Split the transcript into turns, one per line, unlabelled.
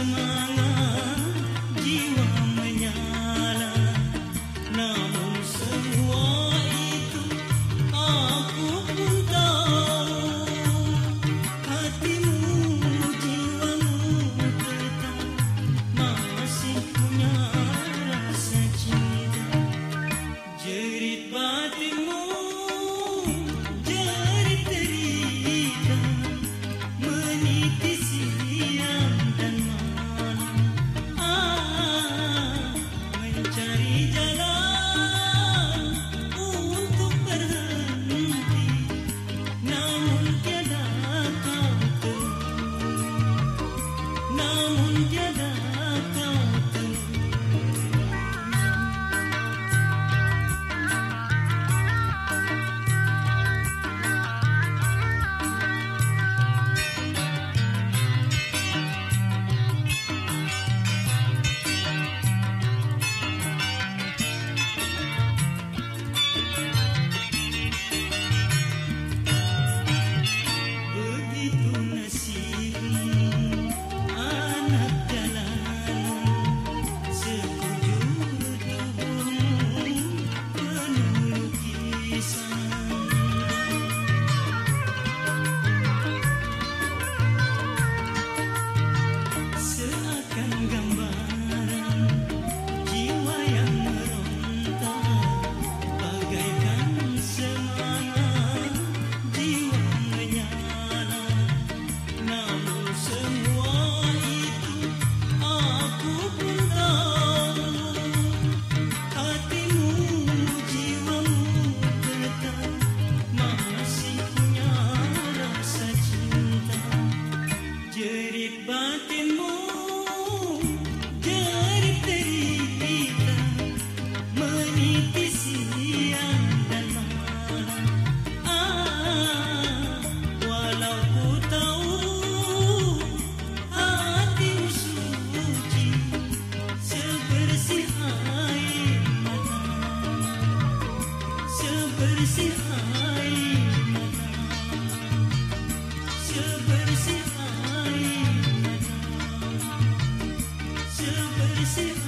Fatima. Sebersih air mata Sebersih air